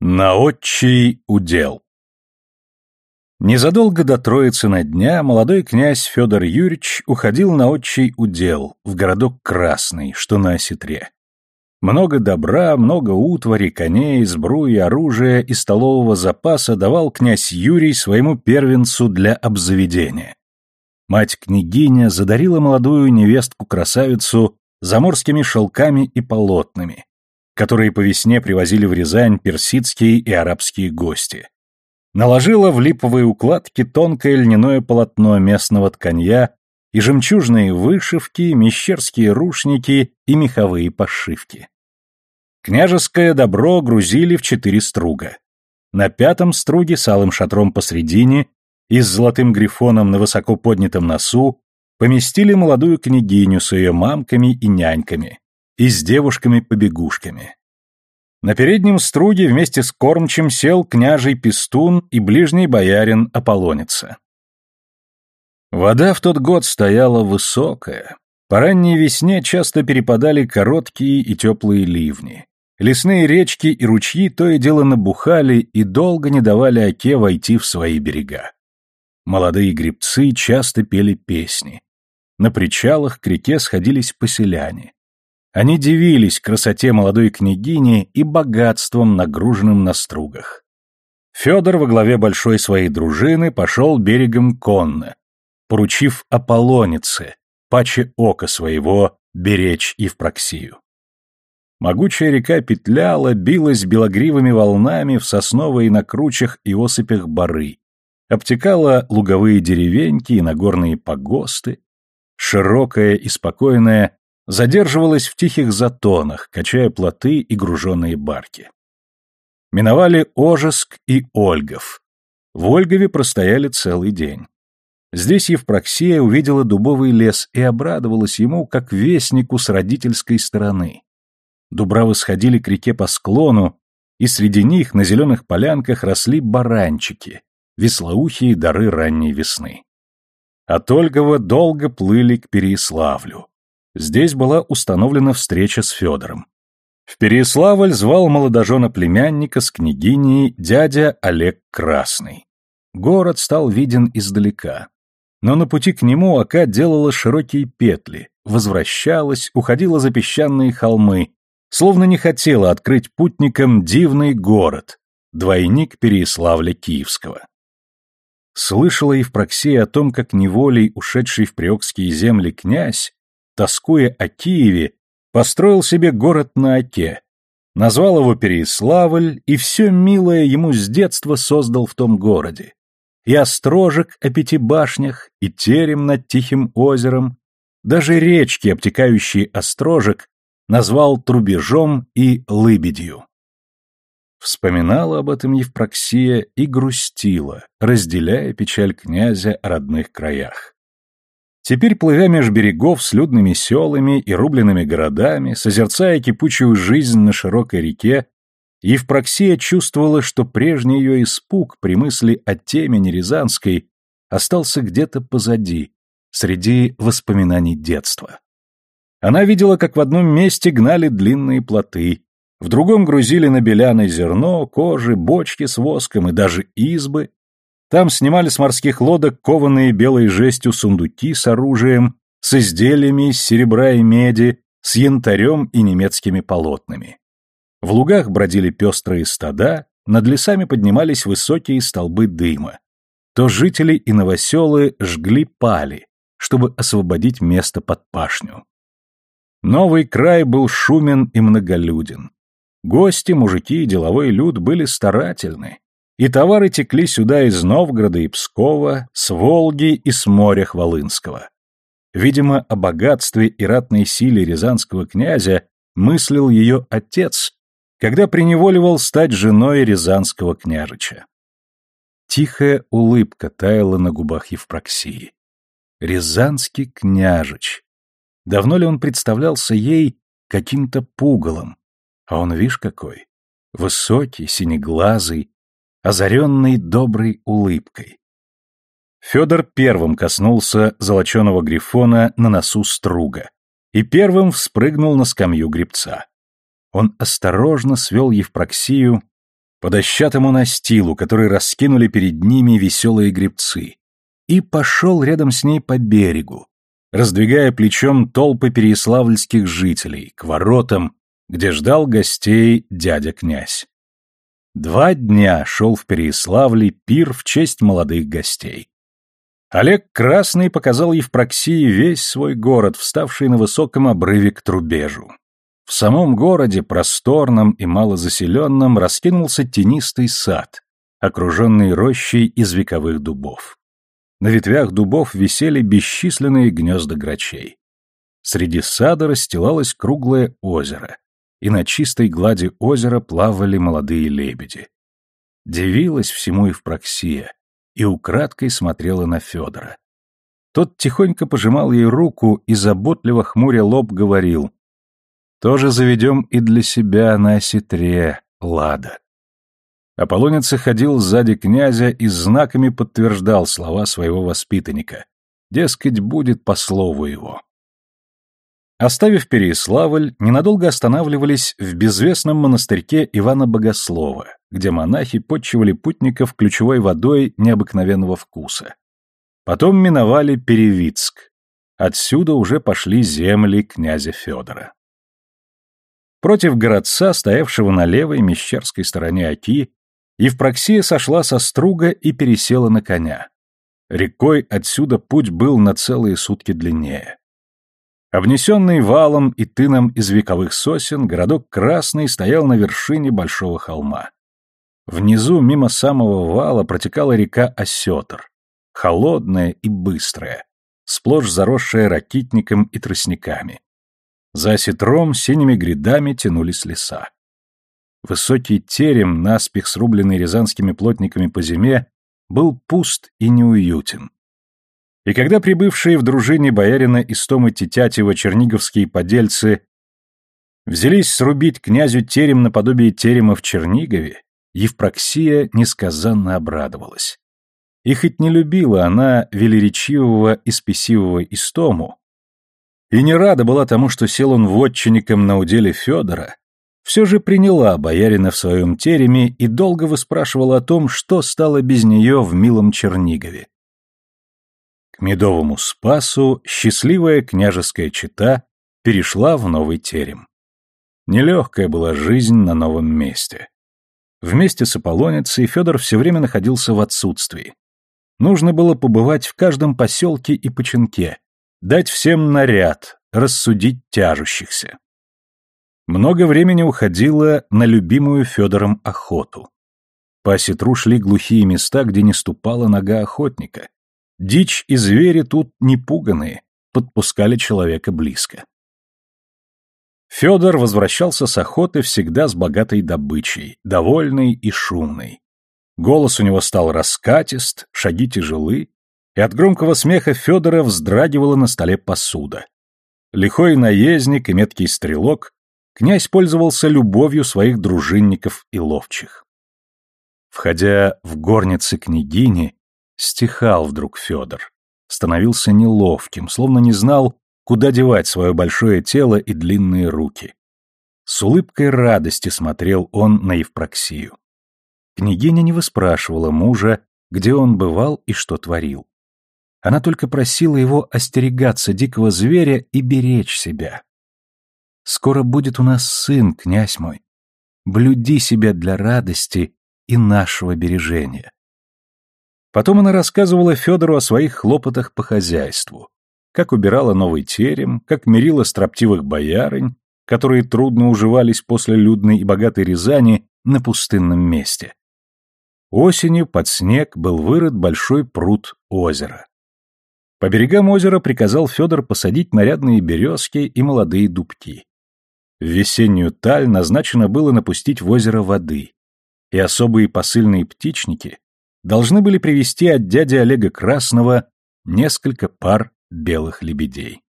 На отчий удел. Незадолго до Троицы на дня молодой князь Федор Юрьевич уходил на отчий удел, в городок Красный, что на осетре. Много добра, много утвари, коней, сбруи, оружия и столового запаса давал князь Юрий своему первенцу для обзаведения. Мать-княгиня задарила молодую невестку-красавицу заморскими шелками и полотнами, которые по весне привозили в Рязань персидские и арабские гости. Наложила в липовые укладки тонкое льняное полотно местного тканья и жемчужные вышивки, мещерские рушники и меховые пошивки. Княжеское добро грузили в четыре струга. На пятом струге с алым шатром посредине и с золотым грифоном на высоко поднятом носу поместили молодую княгиню с ее мамками и няньками, и с девушками-побегушками. На переднем струге вместе с кормчим сел княжий Пестун и ближний боярин Аполлоница. Вода в тот год стояла высокая. По ранней весне часто перепадали короткие и теплые ливни. Лесные речки и ручьи то и дело набухали и долго не давали оке войти в свои берега. Молодые гребцы часто пели песни. На причалах к реке сходились поселяне. Они дивились красоте молодой княгини и богатством, нагруженным на стругах. Федор во главе большой своей дружины пошел берегом конно, поручив Аполлонице, паче ока своего, беречь Евпроксию. Могучая река петляла, билась белогривыми волнами в сосновой на кручах и осыпях бары, обтекала луговые деревеньки и нагорные погосты, широкая и спокойная задерживалась в тихих затонах, качая плоты и груженные барки. Миновали Ожеск и Ольгов. В Ольгове простояли целый день. Здесь Евпроксия увидела дубовый лес и обрадовалась ему, как вестнику с родительской стороны. Дубравы сходили к реке по склону, и среди них на зеленых полянках росли баранчики, веслоухие дары ранней весны. От Ольгова долго плыли к Переяславлю. Здесь была установлена встреча с Федором. В Переяславль звал молодожена племянника с княгиней дядя Олег Красный. Город стал виден издалека. Но на пути к нему Ака делала широкие петли, возвращалась, уходила за песчаные холмы, словно не хотела открыть путникам дивный город, двойник Переяславля Киевского. Слышала Евпроксия о том, как неволей ушедший в приокские земли князь тоскуя о Киеве, построил себе город на Оке, назвал его Переяславль и все милое ему с детства создал в том городе. И острожек о пяти башнях, и терем над тихим озером, даже речки, обтекающие острожек, назвал трубежом и лыбедью. Вспоминала об этом Евпроксия и грустила, разделяя печаль князя о родных краях. Теперь, плывя меж берегов с людными селами и рубленными городами, созерцая кипучую жизнь на широкой реке, Евпроксия чувствовала, что прежний ее испуг при мысли о теме Рязанской остался где-то позади, среди воспоминаний детства. Она видела, как в одном месте гнали длинные плоты, в другом грузили на беляны зерно, кожи, бочки с воском и даже избы, там снимали с морских лодок кованые белой жестью сундуки с оружием, с изделиями из серебра и меди, с янтарем и немецкими полотнами. В лугах бродили пестрые стада, над лесами поднимались высокие столбы дыма. То жители и новоселы жгли пали, чтобы освободить место под пашню. Новый край был шумен и многолюден. Гости, мужики и деловой люд были старательны, и товары текли сюда из Новгорода и Пскова, с Волги и с моря Хвалынского. Видимо, о богатстве и ратной силе рязанского князя мыслил ее отец, когда приневоливал стать женой рязанского княжича. Тихая улыбка таяла на губах Евпроксии. Рязанский княжич. Давно ли он представлялся ей каким-то пугалом? А он, вишь, какой. Высокий, синеглазый, озаренный доброй улыбкой. Федор первым коснулся золоченого грифона на носу струга и первым вспрыгнул на скамью гребца. Он осторожно свел Евпроксию по дощатому настилу, который раскинули перед ними веселые гребцы, и пошел рядом с ней по берегу, раздвигая плечом толпы переяславльских жителей к воротам, где ждал гостей дядя-князь. Два дня шел в Переяславле пир в честь молодых гостей. Олег Красный показал Евпроксии весь свой город, вставший на высоком обрыве к Трубежу. В самом городе, просторном и малозаселенном, раскинулся тенистый сад, окруженный рощей из вековых дубов. На ветвях дубов висели бесчисленные гнезда грачей. Среди сада расстилалось круглое озеро, и на чистой глади озера плавали молодые лебеди. Дивилась всему Евпроксия, и украдкой смотрела на Федора. Тот тихонько пожимал ей руку и, заботливо хмуря лоб, говорил «Тоже заведем и для себя на осетре, Лада». Аполлонец ходил сзади князя и знаками подтверждал слова своего воспитанника. Дескать, будет по слову его. Оставив Переяславль, ненадолго останавливались в безвестном монастырьке Ивана Богослова, где монахи подчивали путников ключевой водой необыкновенного вкуса. Потом миновали Перевицк. Отсюда уже пошли земли князя Федора. Против городца, стоявшего на левой мещерской стороне Оки, Евпроксия сошла со струга и пересела на коня. Рекой отсюда путь был на целые сутки длиннее. Обнесенный валом и тыном из вековых сосен, городок Красный стоял на вершине большого холма. Внизу, мимо самого вала, протекала река Осетр, холодная и быстрая, сплошь заросшая ракитником и тростниками. За осетром синими грядами тянулись леса. Высокий терем, наспех срубленный рязанскими плотниками по зиме, был пуст и неуютен. И когда прибывшие в дружине боярина Истомы Тетятева черниговские подельцы взялись срубить князю терем наподобие терема в Чернигове, Евпроксия несказанно обрадовалась. И хоть не любила она велеречивого и спесивого Истому, и не рада была тому, что сел он вотчинником на уделе Федора, все же приняла боярина в своем тереме и долго выспрашивала о том, что стало без нее в милом Чернигове. К медовому спасу счастливая княжеская чета перешла в новый терем. Нелегкая была жизнь на новом месте. Вместе с Аполлонецей Федор все время находился в отсутствии. Нужно было побывать в каждом поселке и починке, дать всем наряд, рассудить тяжущихся. Много времени уходило на любимую Федором охоту. По осетру шли глухие места, где не ступала нога охотника. Дичь и звери тут не пуганые, подпускали человека близко. Федор возвращался с охоты всегда с богатой добычей, довольный и шумный. Голос у него стал раскатист, шаги тяжелы, и от громкого смеха Федора вздрагивала на столе посуда. Лихой наездник и меткий стрелок князь пользовался любовью своих дружинников и ловчих. Входя в горницы княгини, стихал вдруг Федор, становился неловким, словно не знал, куда девать свое большое тело и длинные руки. С улыбкой радости смотрел он на Евпроксию. Княгиня не выспрашивала мужа, где он бывал и что творил. Она только просила его остерегаться дикого зверя и беречь себя. Скоро будет у нас сын, князь мой. Блюди себя для радости и нашего бережения. Потом она рассказывала Федору о своих хлопотах по хозяйству, как убирала новый терем, как мирила строптивых боярынь, которые трудно уживались после людной и богатой Рязани на пустынном месте. Осенью под снег был вырыт большой пруд озера. По берегам озера приказал Федор посадить нарядные березки и молодые дубки. В весеннюю таль назначено было напустить в озеро воды, и особые посыльные птичники должны были привезти от дяди Олега Красного несколько пар белых лебедей.